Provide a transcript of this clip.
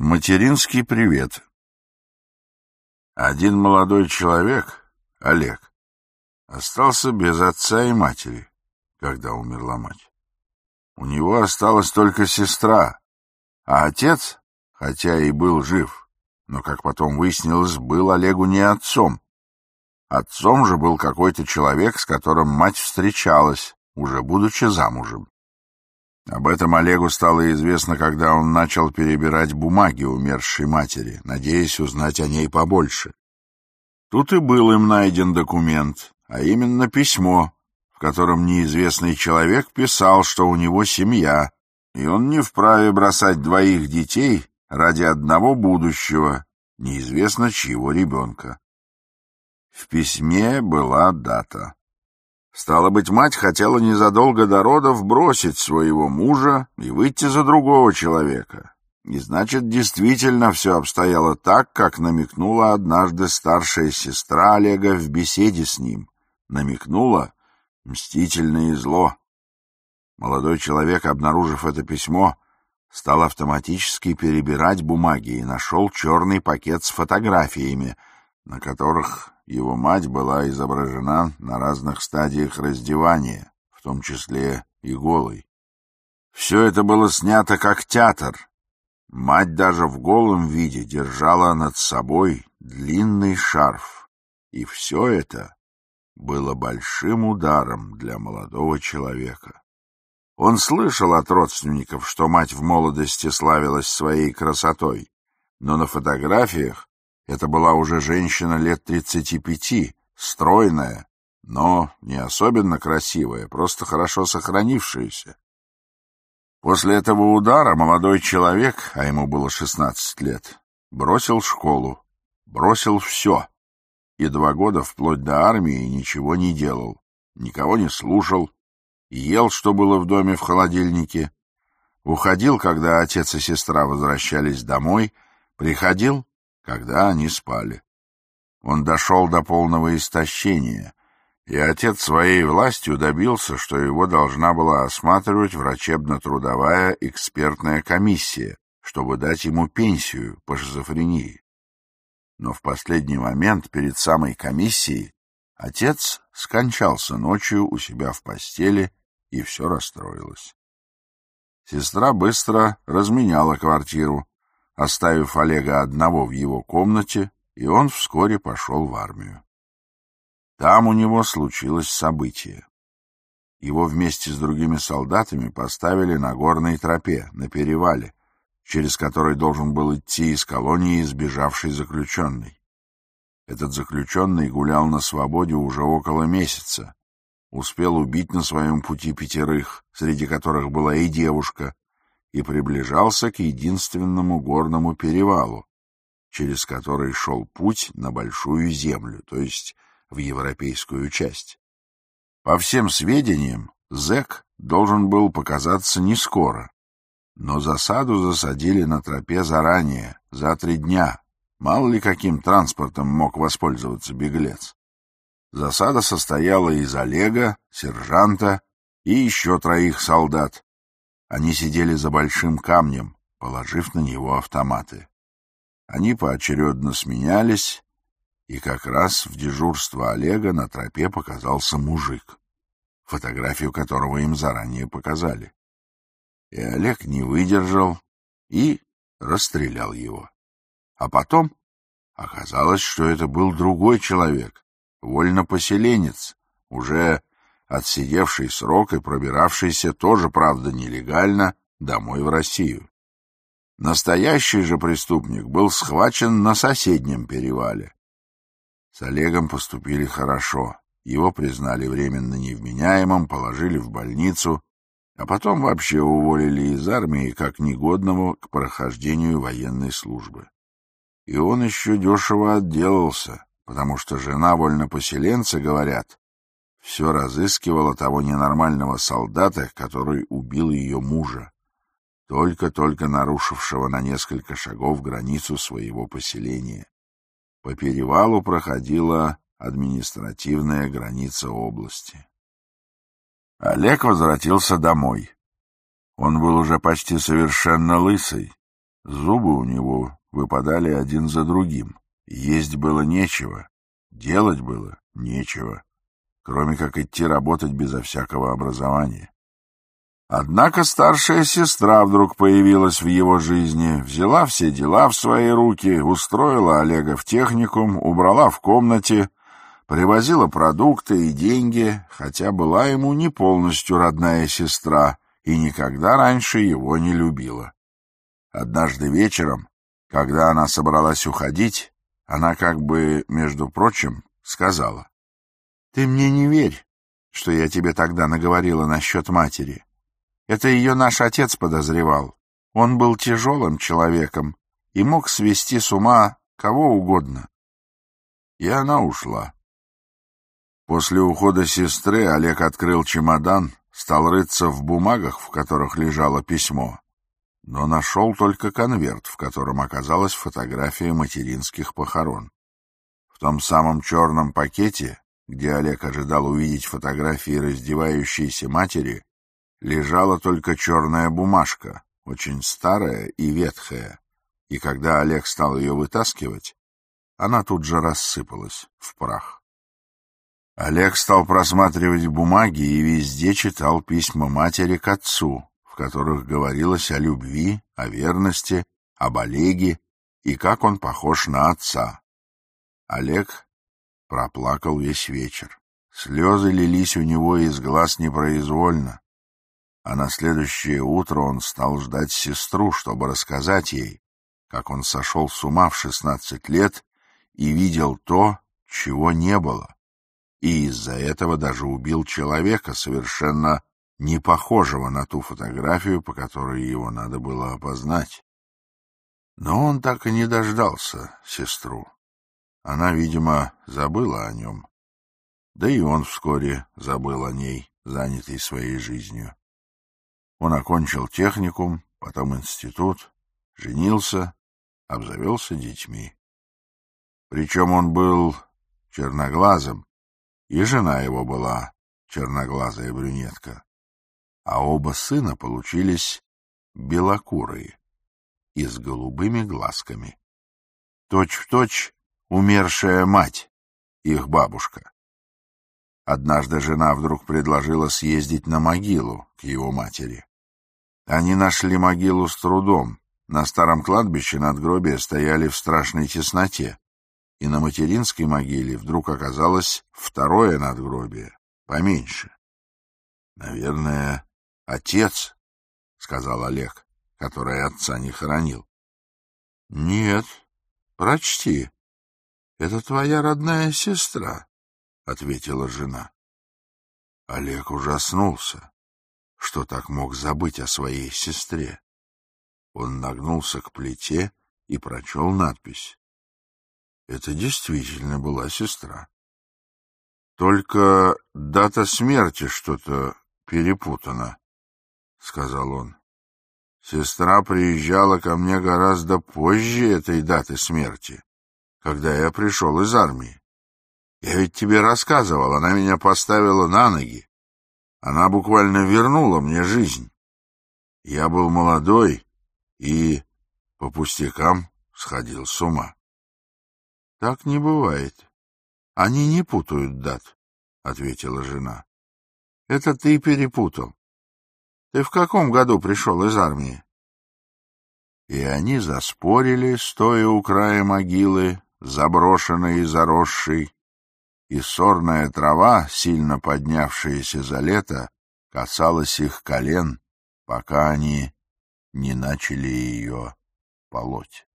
Материнский привет. Один молодой человек, Олег, остался без отца и матери, когда умерла мать. У него осталась только сестра, а отец, хотя и был жив, но, как потом выяснилось, был Олегу не отцом. Отцом же был какой-то человек, с которым мать встречалась, уже будучи замужем. Об этом Олегу стало известно, когда он начал перебирать бумаги умершей матери, надеясь узнать о ней побольше. Тут и был им найден документ, а именно письмо, в котором неизвестный человек писал, что у него семья, и он не вправе бросать двоих детей ради одного будущего, неизвестно чьего ребенка. В письме была дата. Стало быть, мать хотела незадолго до родов бросить своего мужа и выйти за другого человека. И значит, действительно все обстояло так, как намекнула однажды старшая сестра Олега в беседе с ним. Намекнула мстительное зло. Молодой человек, обнаружив это письмо, стал автоматически перебирать бумаги и нашел черный пакет с фотографиями, на которых его мать была изображена на разных стадиях раздевания, в том числе и голой. Все это было снято как театр. Мать даже в голом виде держала над собой длинный шарф. И все это было большим ударом для молодого человека. Он слышал от родственников, что мать в молодости славилась своей красотой, но на фотографиях это была уже женщина лет тридцати пяти, стройная, но не особенно красивая, просто хорошо сохранившаяся. После этого удара молодой человек, а ему было шестнадцать лет, бросил школу, бросил все. И два года вплоть до армии ничего не делал, никого не слушал, ел, что было в доме в холодильнике, уходил, когда отец и сестра возвращались домой, приходил когда они спали. Он дошел до полного истощения, и отец своей властью добился, что его должна была осматривать врачебно-трудовая экспертная комиссия, чтобы дать ему пенсию по шизофрении. Но в последний момент перед самой комиссией отец скончался ночью у себя в постели, и все расстроилось. Сестра быстро разменяла квартиру, оставив Олега одного в его комнате, и он вскоре пошел в армию. Там у него случилось событие. Его вместе с другими солдатами поставили на горной тропе, на перевале, через который должен был идти из колонии избежавший заключенный. Этот заключенный гулял на свободе уже около месяца, успел убить на своем пути пятерых, среди которых была и девушка, и приближался к единственному горному перевалу, через который шел путь на Большую Землю, то есть в европейскую часть. По всем сведениям, зэк должен был показаться не скоро, но засаду засадили на тропе заранее, за три дня. Мало ли каким транспортом мог воспользоваться беглец. Засада состояла из Олега, сержанта и еще троих солдат, они сидели за большим камнем, положив на него автоматы. Они поочередно сменялись, и как раз в дежурство Олега на тропе показался мужик, фотографию которого им заранее показали. И Олег не выдержал и расстрелял его. А потом оказалось, что это был другой человек, вольнопоселенец, уже отсидевший срок и пробиравшийся тоже, правда, нелегально, домой в Россию. Настоящий же преступник был схвачен на соседнем перевале. С Олегом поступили хорошо. Его признали временно невменяемым, положили в больницу, а потом вообще уволили из армии как негодного к прохождению военной службы. И он еще дешево отделался, потому что жена вольнопоселенца, говорят, все разыскивала того ненормального солдата, который убил ее мужа, только-только нарушившего на несколько шагов границу своего поселения. По перевалу проходила административная граница области. Олег возвратился домой. Он был уже почти совершенно лысый. Зубы у него выпадали один за другим. Есть было нечего, делать было нечего кроме как идти работать безо всякого образования. Однако старшая сестра вдруг появилась в его жизни, взяла все дела в свои руки, устроила Олега в техникум, убрала в комнате, привозила продукты и деньги, хотя была ему не полностью родная сестра и никогда раньше его не любила. Однажды вечером, когда она собралась уходить, она как бы, между прочим, сказала. Ты мне не верь, что я тебе тогда наговорила насчет матери. Это ее наш отец подозревал. Он был тяжелым человеком и мог свести с ума кого угодно. И она ушла. После ухода сестры Олег открыл чемодан, стал рыться в бумагах, в которых лежало письмо, но нашел только конверт, в котором оказалась фотография материнских похорон. В том самом черном пакете где Олег ожидал увидеть фотографии раздевающейся матери, лежала только черная бумажка, очень старая и ветхая, и когда Олег стал ее вытаскивать, она тут же рассыпалась в прах. Олег стал просматривать бумаги и везде читал письма матери к отцу, в которых говорилось о любви, о верности, об Олеге и как он похож на отца. Олег проплакал весь вечер. Слезы лились у него из глаз непроизвольно, а на следующее утро он стал ждать сестру, чтобы рассказать ей, как он сошел с ума в шестнадцать лет и видел то, чего не было, и из-за этого даже убил человека, совершенно не похожего на ту фотографию, по которой его надо было опознать. Но он так и не дождался сестру. Она, видимо, забыла о нем. Да и он вскоре забыл о ней, занятый своей жизнью. Он окончил техникум, потом институт, женился, обзавелся детьми. Причем он был черноглазым, и жена его была черноглазая брюнетка. А оба сына получились белокурые и с голубыми глазками. Точь-в-точь, умершая мать, их бабушка. Однажды жена вдруг предложила съездить на могилу к его матери. Они нашли могилу с трудом. На старом кладбище надгробия стояли в страшной тесноте. И на материнской могиле вдруг оказалось второе надгробие, поменьше. — Наверное, отец, — сказал Олег, который отца не хоронил. — Нет, прочти, это твоя родная сестра, — ответила жена. Олег ужаснулся, что так мог забыть о своей сестре. Он нагнулся к плите и прочел надпись. Это действительно была сестра. Только дата смерти что-то перепутана, — сказал он. Сестра приезжала ко мне гораздо позже этой даты смерти когда я пришел из армии. Я ведь тебе рассказывал, она меня поставила на ноги. Она буквально вернула мне жизнь. Я был молодой и по пустякам сходил с ума. — Так не бывает. Они не путают дат, — ответила жена. — Это ты перепутал. Ты в каком году пришел из армии? И они заспорили, стоя у края могилы, заброшенный и заросший, и сорная трава, сильно поднявшаяся за лето, касалась их колен, пока они не начали ее полоть.